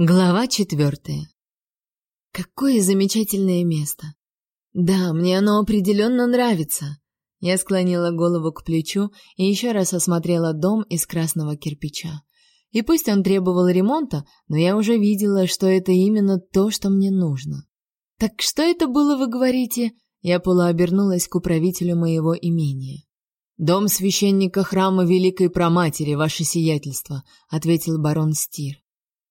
Глава четвертая. Какое замечательное место. Да, мне оно определенно нравится. Я склонила голову к плечу и еще раз осмотрела дом из красного кирпича. И пусть он требовал ремонта, но я уже видела, что это именно то, что мне нужно. Так что это было, вы говорите? Я полуобернулась к управителю моего имения. Дом священника храма Великой Проматери, ваше сиятельство, ответил барон Стир.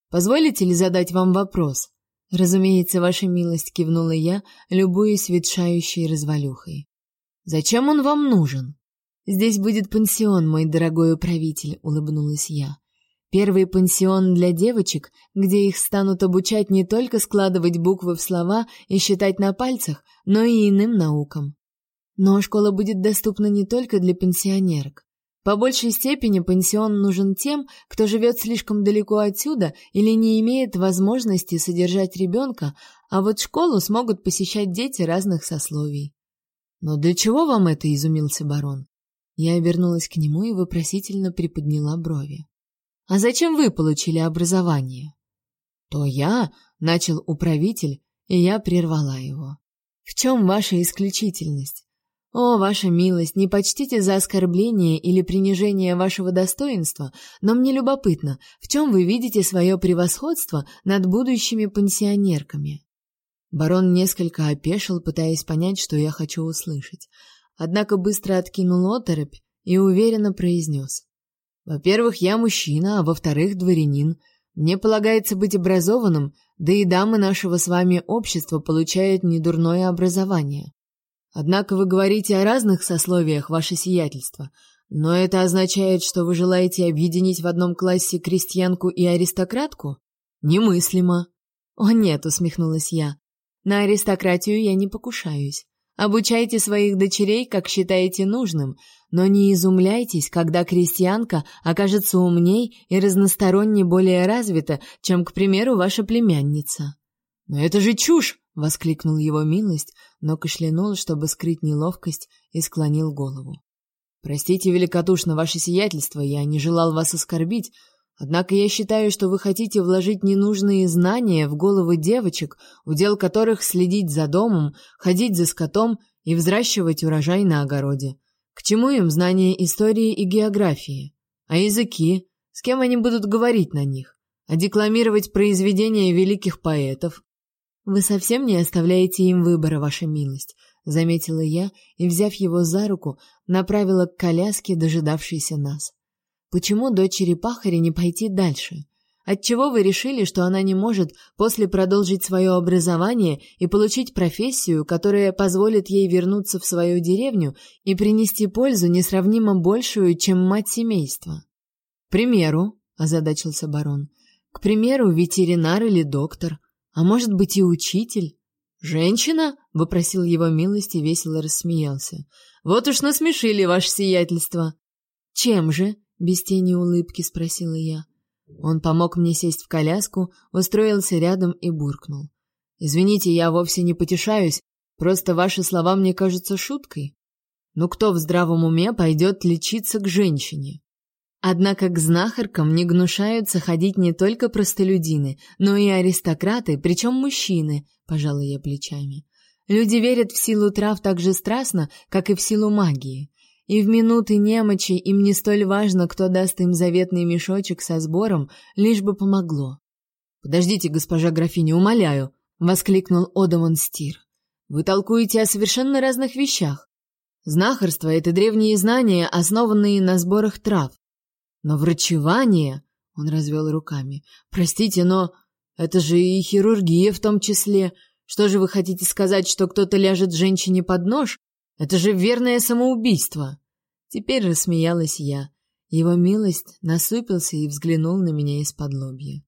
Позволите ли задать вам вопрос? Разумеется, ваша милость, кивнула я, любуясь ветшающей развалюхой. Зачем он вам нужен? Здесь будет пансион, мой дорогой управитель, улыбнулась я. Первый пансион для девочек, где их станут обучать не только складывать буквы в слова и считать на пальцах, но и иным наукам. Но школа будет доступна не только для пенсионерок. По большей степени пансион нужен тем, кто живет слишком далеко отсюда или не имеет возможности содержать ребенка, а вот школу смогут посещать дети разных сословий. Но для чего вам это, изумился барон? Я обернулась к нему и вопросительно приподняла брови. А зачем вы получили образование? То я, начал управитель, и я прервала его. В чем ваша исключительность? О, ваша милость, не почтите за оскорбление или принижение вашего достоинства, но мне любопытно, в чем вы видите свое превосходство над будущими пенсионерками? Барон несколько опешил, пытаясь понять, что я хочу услышать. Однако быстро откинул оторопь и уверенно произнес. Во-первых, я мужчина, а во-вторых, дворянин. Мне полагается быть образованным, да и дамы нашего с вами общества получают недурное образование. Однако вы говорите о разных сословиях, ваше сиятельство. Но это означает, что вы желаете объединить в одном классе крестьянку и аристократку? Немыслимо. О нет, усмехнулась я. На аристократию я не покушаюсь. Обучайте своих дочерей, как считаете нужным, но не изумляйтесь, когда крестьянка окажется умней и разносторонне более развита, чем, к примеру, ваша племянница. Но это же чушь, воскликнул его милость, но кашлянул, чтобы скрыть неловкость, и склонил голову. Простите великодушно ваше сиятельство, я не желал вас оскорбить, однако я считаю, что вы хотите вложить ненужные знания в головы девочек, удел которых следить за домом, ходить за скотом и взращивать урожай на огороде. К чему им знания истории и географии? А языки? С кем они будут говорить на них? А декламировать произведения великих поэтов? Вы совсем не оставляете им выбора, ваша милость, заметила я и, взяв его за руку, направила к коляске, дожидавшейся нас. Почему дочери пахаря не пойти дальше? Отчего вы решили, что она не может после продолжить свое образование и получить профессию, которая позволит ей вернуться в свою деревню и принести пользу несравнимо большую, чем мать семейства? К примеру, озадачился барон. К примеру, ветеринар или доктор. А может быть и учитель? Женщина? вопросил его милость и весело рассмеялся. Вот уж насмешили ваше сиятельство. Чем же? без тени улыбки спросила я. Он помог мне сесть в коляску, устроился рядом и буркнул: "Извините, я вовсе не потешаюсь, просто ваши слова мне кажутся шуткой. Но кто в здравом уме пойдет лечиться к женщине? Однако к знахаркам не гнушаются ходить не только простолюдины, но и аристократы, причем мужчины, пожалуй, я плечами. Люди верят в силу трав так же страстно, как и в силу магии. И в минуты немочи им не столь важно, кто даст им заветный мешочек со сбором, лишь бы помогло. Подождите, госпожа графиня, умоляю, воскликнул Одамон Стир. Вы толкуете о совершенно разных вещах. Знахарство это древние знания, основанные на сборах трав. Но врачевание, он развел руками. Простите, но это же и хирургия в том числе. Что же вы хотите сказать, что кто-то ляжет женщине под нож? Это же верное самоубийство. Теперь рассмеялась я. Его милость насупился и взглянул на меня из-под лобья.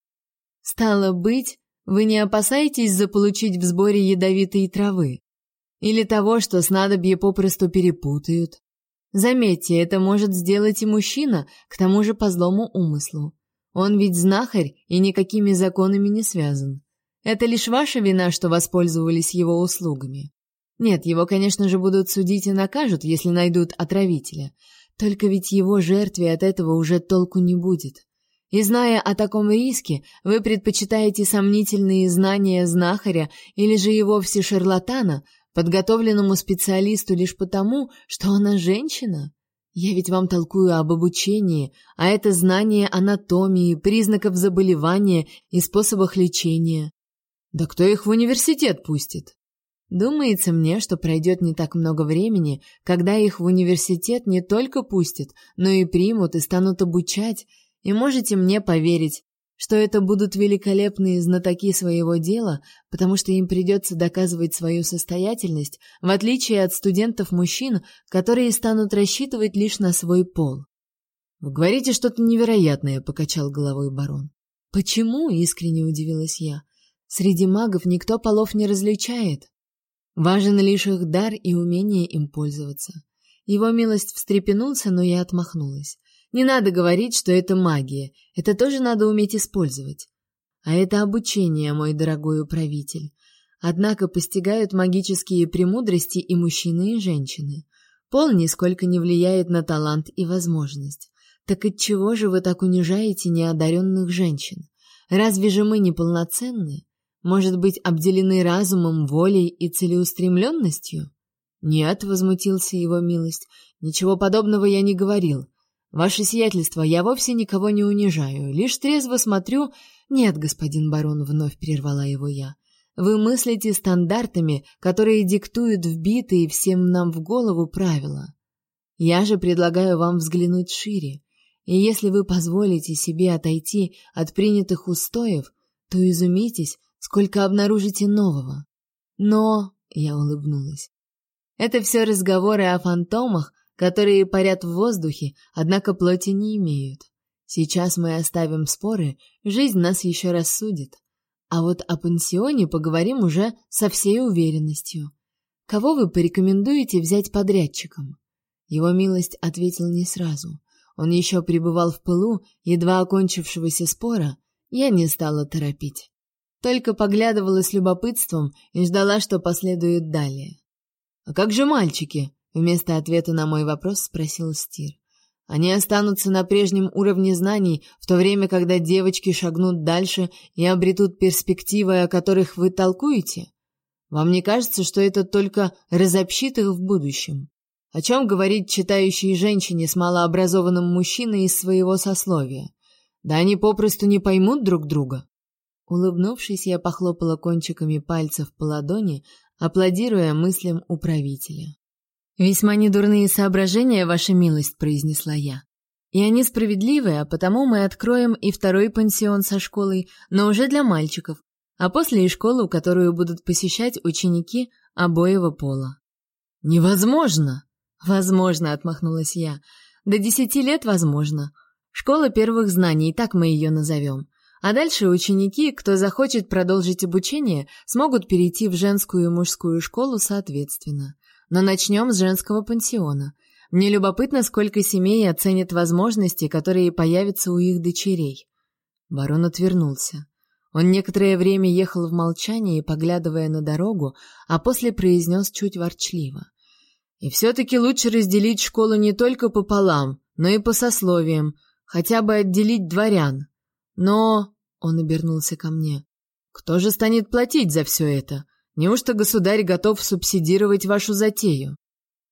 Стало быть, вы не опасаетесь заполучить в сборе ядовитые травы или того, что снадобье попросту перепутают? Заметьте, это может сделать и мужчина, к тому же по злому умыслу. Он ведь знахарь и никакими законами не связан. Это лишь ваша вина, что воспользовались его услугами. Нет, его, конечно же, будут судить и накажут, если найдут отравителя. Только ведь его жертве от этого уже толку не будет. И зная о таком риске, вы предпочитаете сомнительные знания знахаря или же и вовсе шарлатана, подготовленному специалисту лишь потому, что она женщина? Я ведь вам толкую об обучении, а это знание анатомии, признаков заболевания и способах лечения. Да кто их в университет пустит? Думается мне, что пройдет не так много времени, когда их в университет не только пустят, но и примут и станут обучать, и можете мне поверить, что это будут великолепные знатоки своего дела, потому что им придется доказывать свою состоятельность, в отличие от студентов-мужчин, которые станут рассчитывать лишь на свой пол. Вы говорите что-то невероятное, покачал головой барон. Почему? искренне удивилась я. Среди магов никто полов не различает. Важен лишь их дар и умение им пользоваться. Его милость встрепенулся, но я отмахнулась. Не надо говорить, что это магия. Это тоже надо уметь использовать. А это обучение, мой дорогой управитель. Однако постигают магические премудрости и мужчины, и женщины. Пол нисколько не влияет на талант и возможность. Так отчего же вы так унижаете неодаренных женщин? Разве же мы не полноценны? Может быть, обделены разумом, волей и целеустремленностью? Нет, возмутился его милость. Ничего подобного я не говорил. Ваше сиятельство, я вовсе никого не унижаю, лишь трезво смотрю. Нет, господин барон, вновь прервала его я. Вы мыслите стандартами, которые диктуют вбитые всем нам в голову правила. Я же предлагаю вам взглянуть шире. И если вы позволите себе отойти от принятых устоев, то изумитесь, сколько обнаружите нового. Но, я улыбнулась. Это все разговоры о фантомах, которые парят в воздухе, однако плоти не имеют. Сейчас мы оставим споры, жизнь нас еще рассудит. А вот о пансионе поговорим уже со всей уверенностью. Кого вы порекомендуете взять подрядчиком? Его милость ответил не сразу. Он еще пребывал в пылу едва окончившегося спора, я не стала торопить. Только поглядывала с любопытством и ждала, что последует далее. А как же мальчики? Вместо ответа на мой вопрос спросил Стир. Они останутся на прежнем уровне знаний, в то время, когда девочки шагнут дальше и обретут перспективы, о которых вы толкуете? Вам не кажется, что это только разобщит их в будущем? О чем говорить читающей женщине с малообразованным мужчиной из своего сословия? Да они попросту не поймут друг друга. Улыбнувшись, я похлопала кончиками пальцев по ладони, аплодируя мыслям управителя. Весьма недурные соображения, ваша милость, произнесла я. И они справедливые, а потому мы откроем и второй пансион со школой, но уже для мальчиков, а после и школу, которую будут посещать ученики обоего пола. Невозможно. Возможно, отмахнулась я. До десяти лет возможно. Школа первых знаний, так мы ее назовем. А дальше ученики, кто захочет продолжить обучение, смогут перейти в женскую и мужскую школу соответственно. Но начнем с женского пансиона. Мне любопытно, сколько семей оценят возможности, которые появятся у их дочерей. Барон отвернулся. Он некоторое время ехал в молчании, поглядывая на дорогу, а после произнес чуть ворчливо: "И все таки лучше разделить школу не только пополам, но и по сословиям, хотя бы отделить дворян. Но он обернулся ко мне. Кто же станет платить за все это? Неужто государь готов субсидировать вашу затею?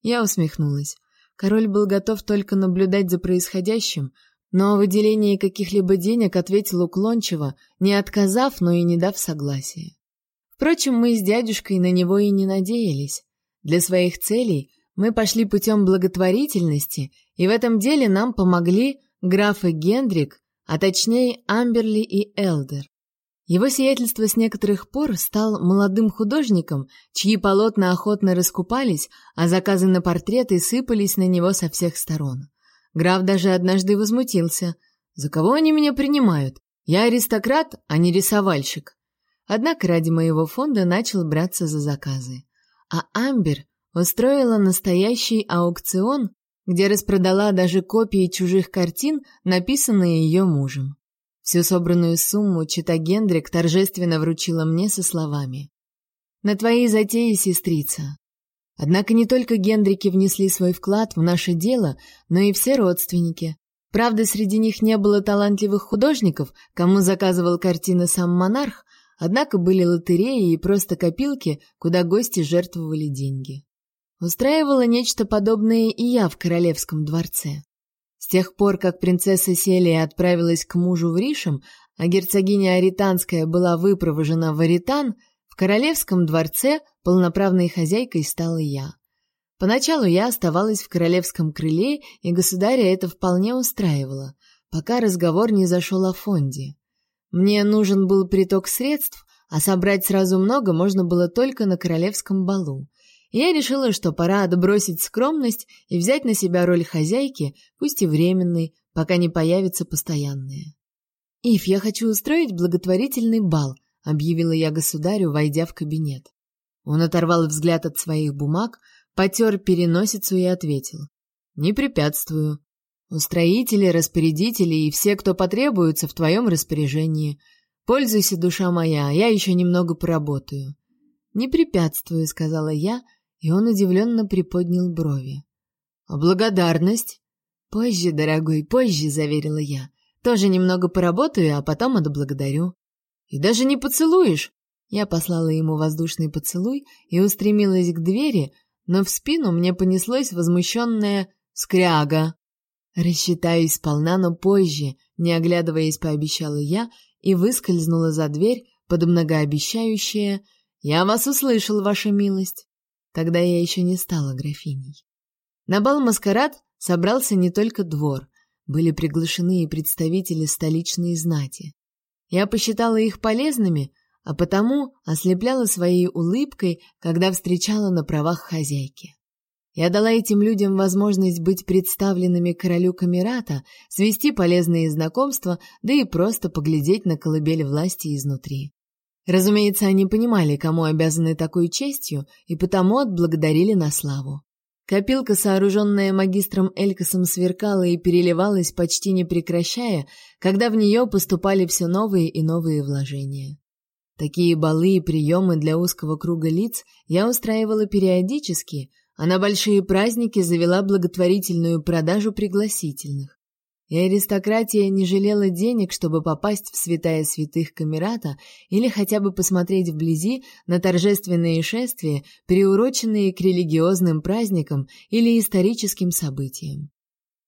Я усмехнулась. Король был готов только наблюдать за происходящим, но о выделении каких-либо денег ответил уклончиво, не отказав, но и не дав согласия. Впрочем, мы с дядюшкой на него и не надеялись. Для своих целей мы пошли путем благотворительности, и в этом деле нам помогли графы Гендрик, а точнее Амберли и Элдер. Его сиятельство с некоторых пор стал молодым художником, чьи полотна охотно раскупались, а заказы на портреты сыпались на него со всех сторон. Граф даже однажды возмутился: "За кого они меня принимают? Я аристократ, а не рисовальщик". Однако ради моего фонда начал браться за заказы. А Амбер устроила настоящий аукцион, где распродала даже копии чужих картин, написанные ее мужем. Всю собранную сумму чита Гендрик торжественно вручила мне со словами: "На твои затеи, сестрица". Однако не только Гендрики внесли свой вклад в наше дело, но и все родственники, Правда, среди них не было талантливых художников, кому заказывал картины сам монарх, однако были лотереи и просто копилки, куда гости жертвовали деньги. Устраивала нечто подобное и я в королевском дворце. С тех пор, как принцесса Селия отправилась к мужу в Ришем, а герцогиня Аританская была выпровожена в Аритан, в королевском дворце полноправной хозяйкой стала я. Поначалу я оставалась в королевском крыле, и государя это вполне устраивало, пока разговор не зашел о фонде. Мне нужен был приток средств, а собрать сразу много можно было только на королевском балу. Я решила, что пора отбросить скромность и взять на себя роль хозяйки, пусть и временной, пока не появится постоянная. «Ив, я хочу устроить благотворительный бал», — объявила я государю, войдя в кабинет. Он оторвал взгляд от своих бумаг, потер переносицу и ответил. «Не препятствую. Устроители, распорядители и все, кто потребуется, в твоем распоряжении. Пользуйся, душа моя, я еще немного поработаю». «Не препятствую», — сказала я, и он удивленно приподнял брови. «А благодарность?» «Позже, дорогой, позже», — заверила я. «Тоже немного поработаю, а потом отблагодарю». «И даже не поцелуешь?» Я послала ему воздушный поцелуй и устремилась к двери, но в спину мне понеслось возмущенное «скряга». «Рассчитаюсь сполна, но позже», — не оглядываясь, пообещала я и выскользнула за дверь под многообещающее «Я вас услышал, ваша милость». Тогда я еще не стала графиней. На бал-маскарад собрался не только двор, были приглашены и представители столичной знати. Я посчитала их полезными, а потому ослепляла своей улыбкой, когда встречала на правах хозяйки. Я дала этим людям возможность быть представленными королю Камерата, свести полезные знакомства, да и просто поглядеть на колыбель власти изнутри. Разумеется, они понимали, кому обязаны такой честью, и потому отблагодарили на славу. Копилка, сооруженная магистром Элькасом, сверкала и переливалась, почти не прекращая, когда в нее поступали все новые и новые вложения. Такие балы и приемы для узкого круга лиц я устраивала периодически, а на большие праздники завела благотворительную продажу пригласительных. И аристократия не жалела денег, чтобы попасть в святая святых Камерата или хотя бы посмотреть вблизи на торжественные шествия, приуроченные к религиозным праздникам или историческим событиям.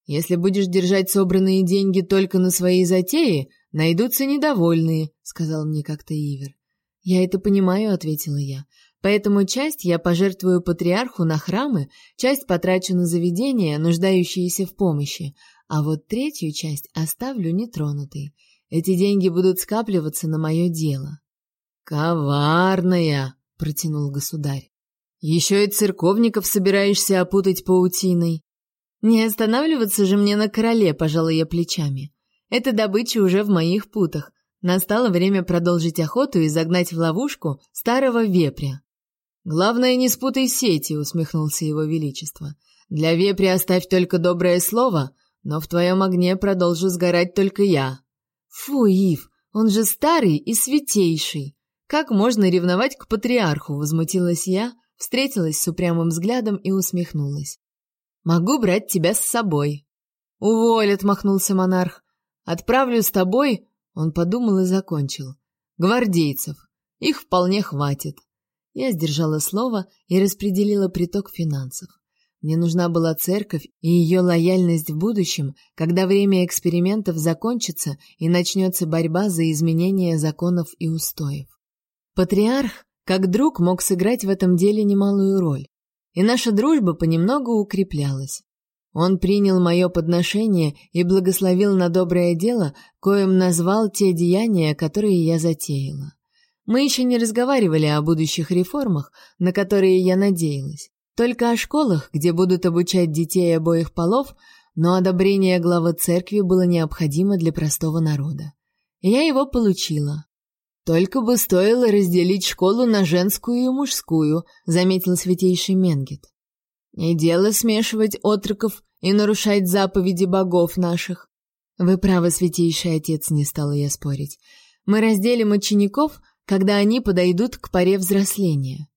Если будешь держать собранные деньги только на свои затеи, найдутся недовольные, сказал мне как-то Ивер. «Я это понимаю», — ответила я. «Поэтому часть я пожертвую патриарху на храмы, часть потрачу на заведения, нуждающиеся в помощи, а вот третью часть оставлю нетронутой. Эти деньги будут скапливаться на мое дело». «Коварная!» — протянул государь. «Еще и церковников собираешься опутать паутиной». «Не останавливаться же мне на короле», — пожала я плечами. «Эта добыча уже в моих путах, Настало время продолжить охоту и загнать в ловушку старого вепря. Главное, не спутай сети, усмехнулся его величество. Для вепря оставь только доброе слово, но в твоем огне продолжу сгорать только я. Фу, Ив, он же старый и святейший. Как можно ревновать к патриарху, возмутилась я, встретилась с упрямым взглядом и усмехнулась. Могу брать тебя с собой. Уволь, отмахнулся монарх. Отправлю с тобой он подумал и закончил. Гвардейцев. Их вполне хватит. Я сдержала слово и распределила приток финансов. Мне нужна была церковь и ее лояльность в будущем, когда время экспериментов закончится и начнется борьба за изменение законов и устоев. Патриарх, как друг, мог сыграть в этом деле немалую роль, и наша дружба понемногу укреплялась. Он принял мое подношение и благословил на доброе дело, коим назвал те деяния, которые я затеяла. Мы еще не разговаривали о будущих реформах, на которые я надеялась, только о школах, где будут обучать детей обоих полов, но одобрение главы церкви было необходимо для простого народа. И я его получила. Только бы стоило разделить школу на женскую и мужскую, заметил святейший Менгет. Не дело смешивать отроков и нарушать заповеди богов наших. Вы правы, святейший отец, не стала я спорить. Мы разделим учеников, когда они подойдут к поре взросления.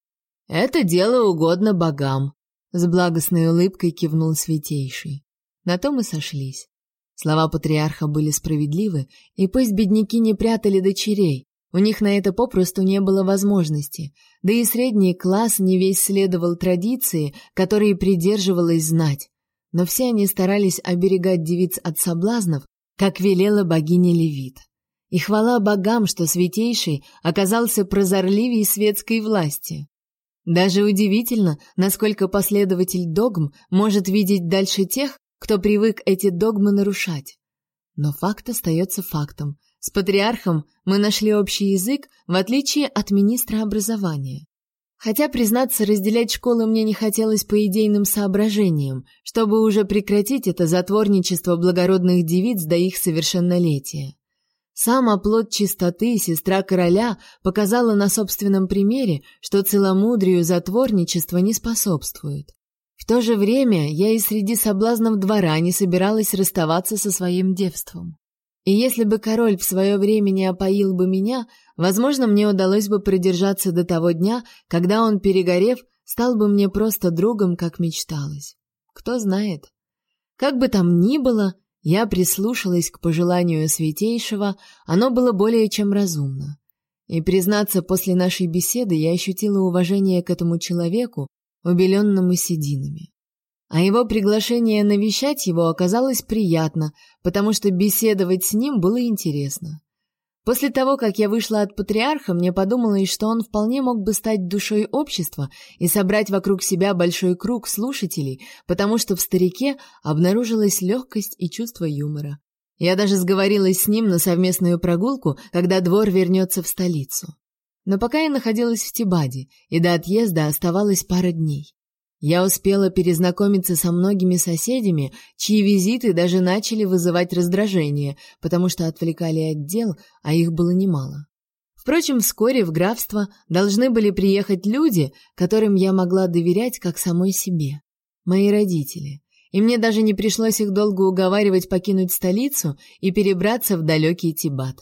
Это дело угодно богам, с благостной улыбкой кивнул святейший. На то мы сошлись. Слова патриарха были справедливы, и пусть бедняки не прятали дочерей, у них на это попросту не было возможности, да и средний класс не весь следовал традиции, которые придерживалась знать. Но все они старались оберегать девиц от соблазнов, как велела богиня Левит. И хвала богам, что святейший оказался прозорливее светской власти. Даже удивительно, насколько последователь догм может видеть дальше тех, кто привык эти догмы нарушать. Но факт остается фактом. С патриархом мы нашли общий язык, в отличие от министра образования. Хотя, признаться, разделять школы мне не хотелось по идейным соображениям, чтобы уже прекратить это затворничество благородных девиц до их совершеннолетия. Сам оплот чистоты, сестра короля, показала на собственном примере, что целомудрию затворничество не способствует. В то же время я и среди соблазнов двора не собиралась расставаться со своим девством. И если бы король в свое время не опоил бы меня, возможно, мне удалось бы продержаться до того дня, когда он, перегорев, стал бы мне просто другом, как мечталось. Кто знает. Как бы там ни было, я прислушалась к пожеланию святейшего, оно было более чем разумно. И, признаться, после нашей беседы я ощутила уважение к этому человеку, убеленному сединами. А его приглашение навещать его оказалось приятно, потому что беседовать с ним было интересно. После того, как я вышла от патриарха, мне подумалось, что он вполне мог бы стать душой общества и собрать вокруг себя большой круг слушателей, потому что в старике обнаружилась легкость и чувство юмора. Я даже сговорилась с ним на совместную прогулку, когда двор вернется в столицу. Но пока я находилась в Тибаде, и до отъезда оставалось пара дней. Я успела перезнакомиться со многими соседями, чьи визиты даже начали вызывать раздражение, потому что отвлекали от дел, а их было немало. Впрочем, вскоре в графство должны были приехать люди, которым я могла доверять как самой себе. Мои родители. И мне даже не пришлось их долго уговаривать покинуть столицу и перебраться в далекий Тибат.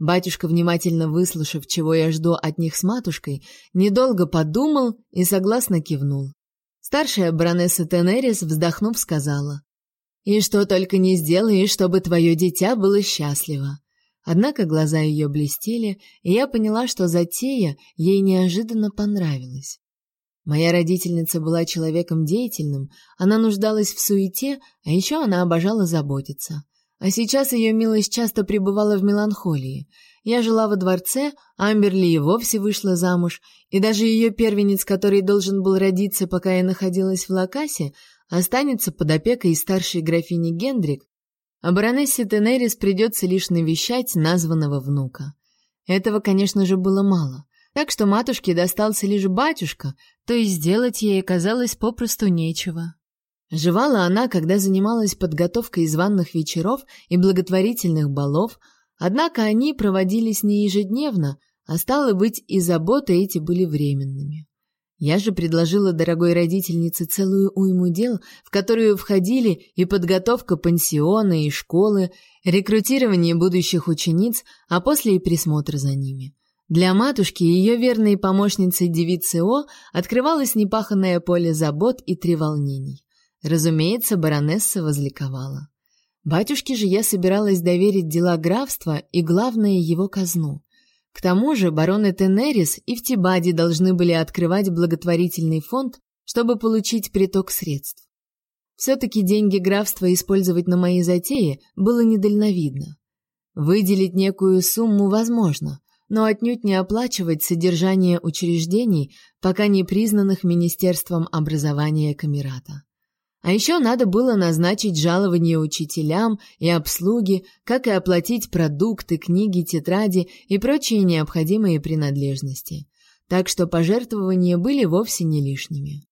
Батюшка, внимательно выслушав, чего я жду от них с матушкой, недолго подумал и согласно кивнул. Старшая баронесса Тенерис, вздохнув, сказала: "И что только не сделаешь, чтобы твое дитя было счастливо". Однако глаза ее блестели, и я поняла, что затея ей неожиданно понравилась. Моя родительница была человеком деятельным, она нуждалась в суете, а еще она обожала заботиться. А сейчас ее милость часто пребывала в меланхолии. Я жила во дворце, Амберли и вовсе вышла замуж, и даже ее первенец, который должен был родиться, пока я находилась в Лакасе, останется под опекой старшей графини Гендрик, а баронессе Тенерис придется лишь навещать названного внука. Этого, конечно же, было мало, так что матушке достался лишь батюшка, то есть сделать ей оказалось попросту нечего. Жевала она, когда занималась подготовкой званных вечеров и благотворительных балов, однако они проводились не ежедневно, а стало быть, и заботы эти были временными. Я же предложила дорогой родительнице целую уйму дел, в которую входили и подготовка пансиона и школы, рекрутирование будущих учениц, а после и присмотр за ними. Для матушки и ее верной помощницы девицы О открывалось непаханное поле забот и треволнений. Разумеется, баронесса возликовала. Батюшке же я собиралась доверить дела графства и, главное, его казну. К тому же бароны Тенерис и в Тибаде должны были открывать благотворительный фонд, чтобы получить приток средств. Все-таки деньги графства использовать на мои затеи было недальновидно. Выделить некую сумму возможно, но отнюдь не оплачивать содержание учреждений, пока не признанных Министерством образования Камерата. А еще надо было назначить жалование учителям и обслуги, как и оплатить продукты, книги, тетради и прочие необходимые принадлежности. Так что пожертвования были вовсе не лишними.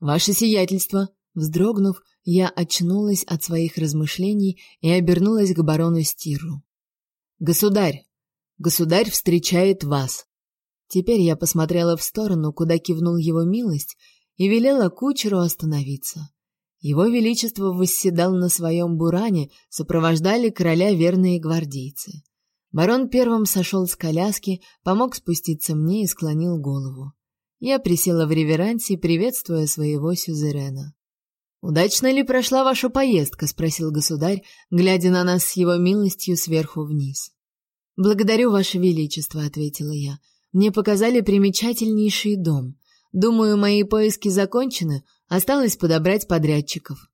Ваше сиятельство, вздрогнув, я очнулась от своих размышлений и обернулась к барону Стирру. Государь, государь встречает вас. Теперь я посмотрела в сторону, куда кивнул его милость, и велела кучеру остановиться. Его величество восседал на своем буране, сопровождали короля верные гвардейцы. Барон первым сошел с коляски, помог спуститься мне и склонил голову. Я присела в реверансе, приветствуя своего сюзерена. Удачно ли прошла ваша поездка, спросил государь, глядя на нас с его милостью сверху вниз. Благодарю ваше величество, ответила я. Мне показали примечательнейший дом. Думаю, мои поиски закончены, осталось подобрать подрядчиков.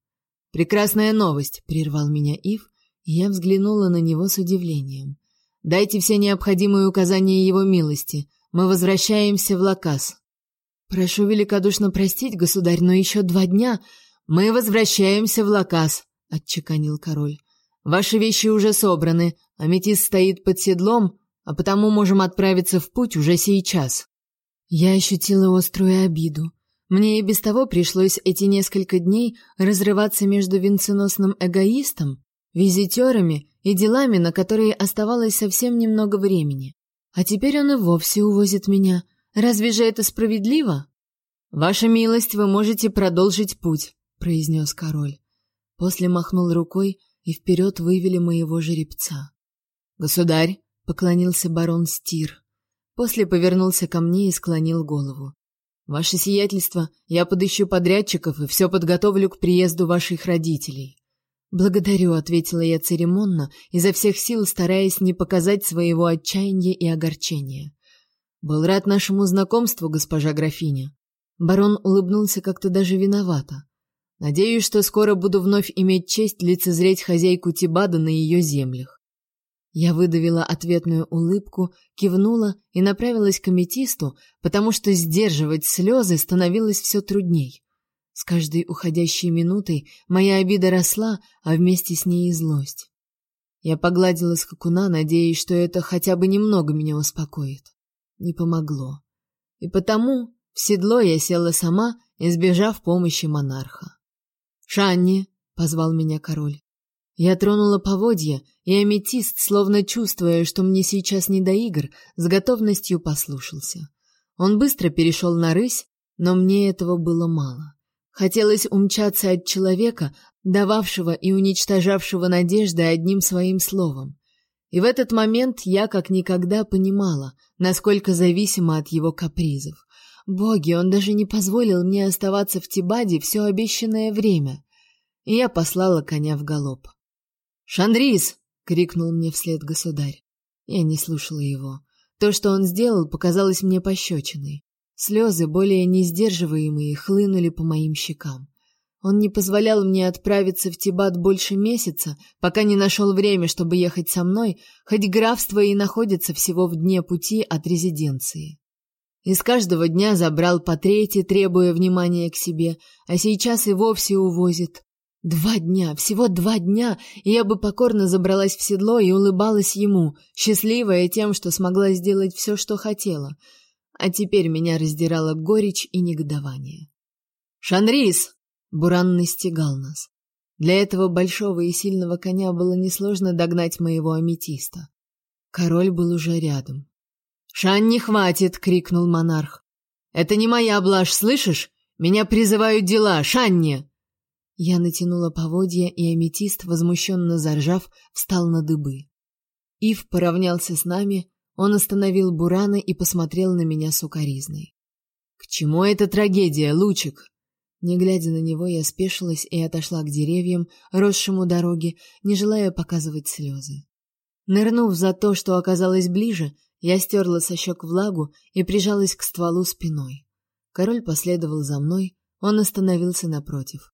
Прекрасная новость, прервал меня Ив, и я взглянула на него с удивлением. Дайте все необходимые указания его милости. Мы возвращаемся в Лакас. Прошу великодушно простить, государь, но еще два дня мы возвращаемся в Лакас, отчеканил король. Ваши вещи уже собраны, аметист стоит под седлом, а потому можем отправиться в путь уже сейчас. Я ощутила острую обиду. Мне и без того пришлось эти несколько дней разрываться между венценосным эгоистом, визитерами и делами, на которые оставалось совсем немного времени. А теперь он и вовсе увозит меня. Разве же это справедливо? Ваша милость, вы можете продолжить путь, произнес король. После махнул рукой, и вперед вывели моего жеребца. Государь, поклонился барон Стир. После повернулся ко мне и склонил голову. Ваше сиятельство, я подыщу подрядчиков и все подготовлю к приезду ваших родителей. Благодарю, ответила я церемонно, изо всех сил стараясь не показать своего отчаяния и огорчения. Был рад нашему знакомству, госпожа графиня. Барон улыбнулся как-то даже виновато. Надеюсь, что скоро буду вновь иметь честь лицезреть хозяйку Тибада на ее землях. Я выдавила ответную улыбку, кивнула и направилась к аметисту, потому что сдерживать слезы становилось все трудней. С каждой уходящей минутой моя обида росла, а вместе с ней и злость. Я погладила скакуна, надеясь, что это хотя бы немного меня успокоит не помогло. И потому в седло я села сама, избежав помощи монарха. «Шанни!» — позвал меня король. Я тронула поводья, и аметист, словно чувствуя, что мне сейчас не до игр, с готовностью послушался. Он быстро перешел на рысь, но мне этого было мало. Хотелось умчаться от человека, дававшего и уничтожавшего надежды одним своим словом. И в этот момент я как никогда понимала, насколько зависима от его капризов. Боги, он даже не позволил мне оставаться в Тибаде все обещанное время. И я послала коня в галоп. «Шандрис!» — крикнул мне вслед государь. Я не слушала его. То, что он сделал, показалось мне пощечиной. Слезы, более несдерживаемые, хлынули по моим щекам. Он не позволял мне отправиться в Тибат больше месяца, пока не нашел время, чтобы ехать со мной, хоть графство и находится всего в дне пути от резиденции. Из каждого дня забрал по трети, требуя внимания к себе, а сейчас и вовсе увозит. Два дня, всего два дня, и я бы покорно забралась в седло и улыбалась ему, счастливая тем, что смогла сделать все, что хотела. А теперь меня раздирала горечь и негодование. «Шанрис!» Буран настигал нас. Для этого большого и сильного коня было несложно догнать моего аметиста. Король был уже рядом. «Шан, не хватит!» — крикнул монарх. «Это не моя блажь, слышишь? Меня призывают дела, Шанни!» Я натянула поводья, и аметист, возмущенно заржав, встал на дыбы. Ив поравнялся с нами, он остановил Бурана и посмотрел на меня сукоризной. «К чему эта трагедия, Лучик?» Не глядя на него, я спешилась и отошла к деревьям, росшим у дороги, не желая показывать слезы. Нырнув за то, что оказалось ближе, я стерла со щек влагу и прижалась к стволу спиной. Король последовал за мной, он остановился напротив.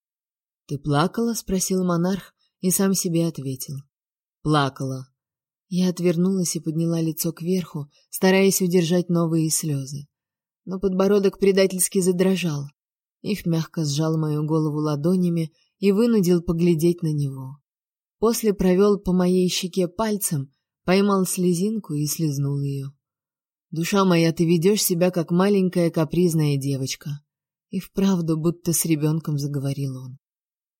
«Ты плакала?» — спросил монарх и сам себе ответил. «Плакала». Я отвернулась и подняла лицо кверху, стараясь удержать новые слезы. Но подбородок предательски задрожал. Их мягко сжал мою голову ладонями и вынудил поглядеть на него. После провел по моей щеке пальцем, поймал слезинку и слезнул ее. Душа моя, ты ведешь себя как маленькая капризная девочка. И вправду, будто с ребенком заговорил он.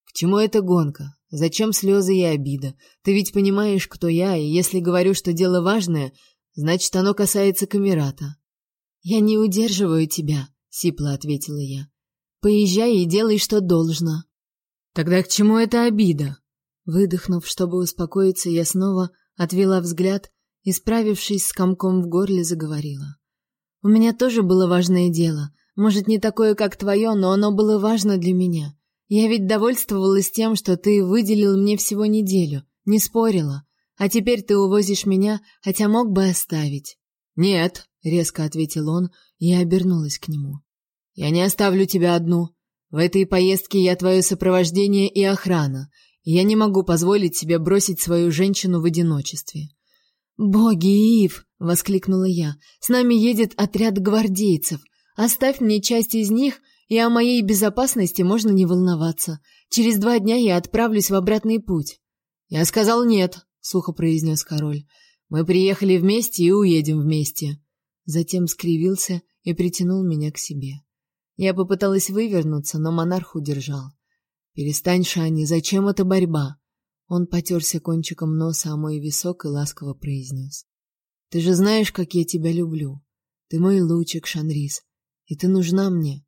К чему эта гонка? Зачем слезы и обида? Ты ведь понимаешь, кто я, и если говорю, что дело важное, значит, оно касается камерата. Я не удерживаю тебя, сипло ответила я. Поезжай и делай, что должно. Тогда к чему эта обида? Выдохнув, чтобы успокоиться, я снова отвела взгляд и, справившись с комком в горле, заговорила. У меня тоже было важное дело. Может, не такое, как твое, но оно было важно для меня. Я ведь довольствовалась тем, что ты выделил мне всего неделю, не спорила. А теперь ты увозишь меня, хотя мог бы оставить. Нет, резко ответил он, и обернулась к нему. Я не оставлю тебя одну. В этой поездке я твое сопровождение и охрана. И я не могу позволить себе бросить свою женщину в одиночестве. Боги, Ив, воскликнула я. С нами едет отряд гвардейцев. Оставь мне часть из них, и о моей безопасности можно не волноваться. Через два дня я отправлюсь в обратный путь. Я сказал нет, сухо произнес король. Мы приехали вместе и уедем вместе. Затем скривился и притянул меня к себе. Я попыталась вывернуться, но монарх удержал. Перестань, Шани, зачем эта борьба? Он потерся кончиком носа о мой висок и ласково произнес. Ты же знаешь, как я тебя люблю. Ты мой лучик, Шанрис, и ты нужна мне.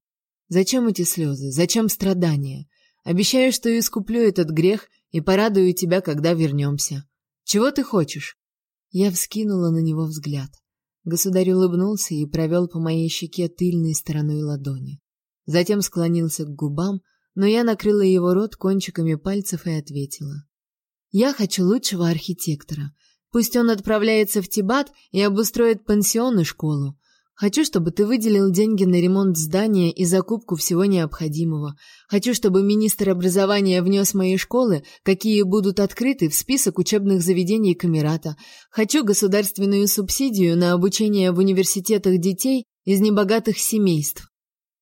Зачем эти слезы? Зачем страдания? Обещаю, что искуплю этот грех и порадую тебя, когда вернемся. Чего ты хочешь? Я вскинула на него взгляд. Государь улыбнулся и провел по моей щеке тыльной стороной ладони. Затем склонился к губам, но я накрыла его рот кончиками пальцев и ответила: "Я хочу лучшего архитектора. Пусть он отправляется в Тибат и обустроит пансион и школу. Хочу, чтобы ты выделил деньги на ремонт здания и закупку всего необходимого. Хочу, чтобы министр образования внес мои школы, какие будут открыты, в список учебных заведений Камерата. Хочу государственную субсидию на обучение в университетах детей из небогатых семейств.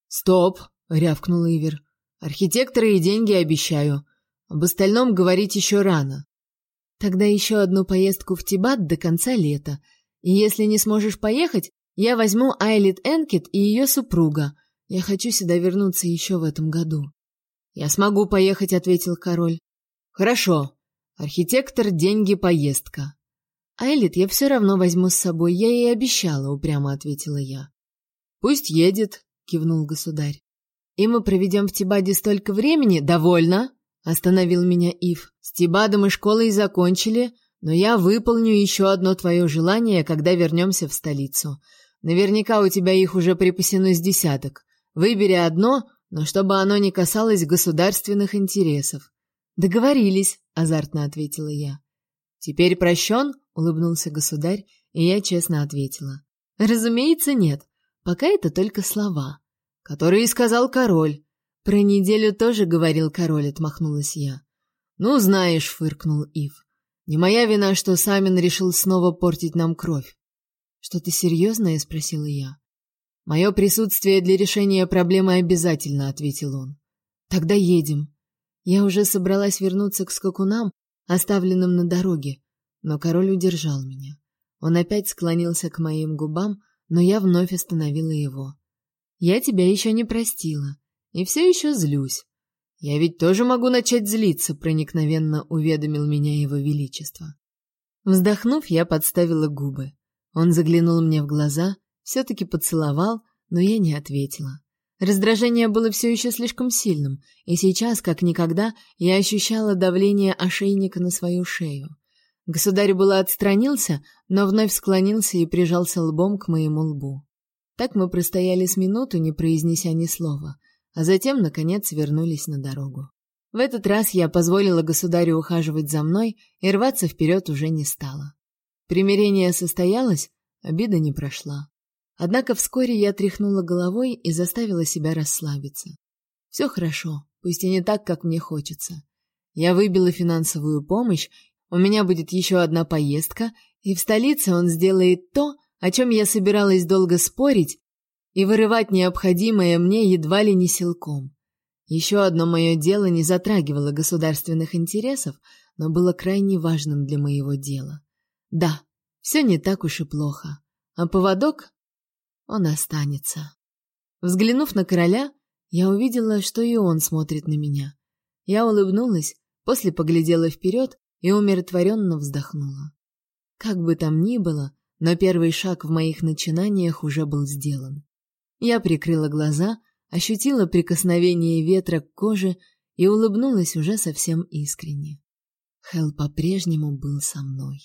Стоп, рявкнул Ивер. Архитекторы и деньги обещаю. Об остальном говорить еще рано. Тогда еще одну поездку в Тибат до конца лета. И если не сможешь поехать, я возьму Айлит Энкет и ее супруга. Я хочу сюда вернуться еще в этом году. Я смогу поехать, ответил король. Хорошо. Архитектор, деньги, поездка. Айлит я все равно возьму с собой, я ей обещала, упрямо ответила я. Пусть едет, кивнул государь. И мы проведем в Тибаде столько времени, довольно, остановил меня Ив. С Тибадом и школой закончили, но я выполню еще одно твое желание, когда вернемся в столицу. Наверняка у тебя их уже припасено с десяток. Выбери одно, но чтобы оно не касалось государственных интересов. Договорились, азартно ответила я. Теперь прощен?» — улыбнулся государь, и я честно ответила. Разумеется, нет. Пока это только слова, которые сказал король. Про неделю тоже говорил король, отмахнулась я. Ну, знаешь, фыркнул Ив. Не моя вина, что Самин решил снова портить нам кровь. Что-то серьезное?» — спросила я. «Мое присутствие для решения проблемы обязательно», — ответил он. «Тогда едем». Я уже собралась вернуться к скакунам, оставленным на дороге, но король удержал меня. Он опять склонился к моим губам, но я вновь остановила его. «Я тебя еще не простила, и все еще злюсь. Я ведь тоже могу начать злиться», — проникновенно уведомил меня его величество. Вздохнув, я подставила губы. Он заглянул мне в глаза, все-таки поцеловал, но я не ответила. Раздражение было все еще слишком сильным, и сейчас, как никогда, я ощущала давление ошейника на свою шею. Государь было отстранился, но вновь склонился и прижался лбом к моему лбу. Так мы простояли с минуту, не произнеся ни слова, а затем, наконец, вернулись на дорогу. В этот раз я позволила государю ухаживать за мной и рваться вперед уже не стала. Примирение состоялось, обида не прошла. Однако вскоре я тряхнула головой и заставила себя расслабиться. Все хорошо, пусть и не так, как мне хочется. Я выбила финансовую помощь, у меня будет еще одна поездка, и в столице он сделает то, о чем я собиралась долго спорить и вырывать необходимое мне едва ли не силком. Еще одно мое дело не затрагивало государственных интересов, но было крайне важным для моего дела. Да, все не так уж и плохо. А поводок? Он останется. Взглянув на короля, я увидела, что и он смотрит на меня. Я улыбнулась, после поглядела вперед и умиротворенно вздохнула. Как бы там ни было, но первый шаг в моих начинаниях уже был сделан. Я прикрыла глаза, ощутила прикосновение ветра к коже и улыбнулась уже совсем искренне. Хел по-прежнему был со мной.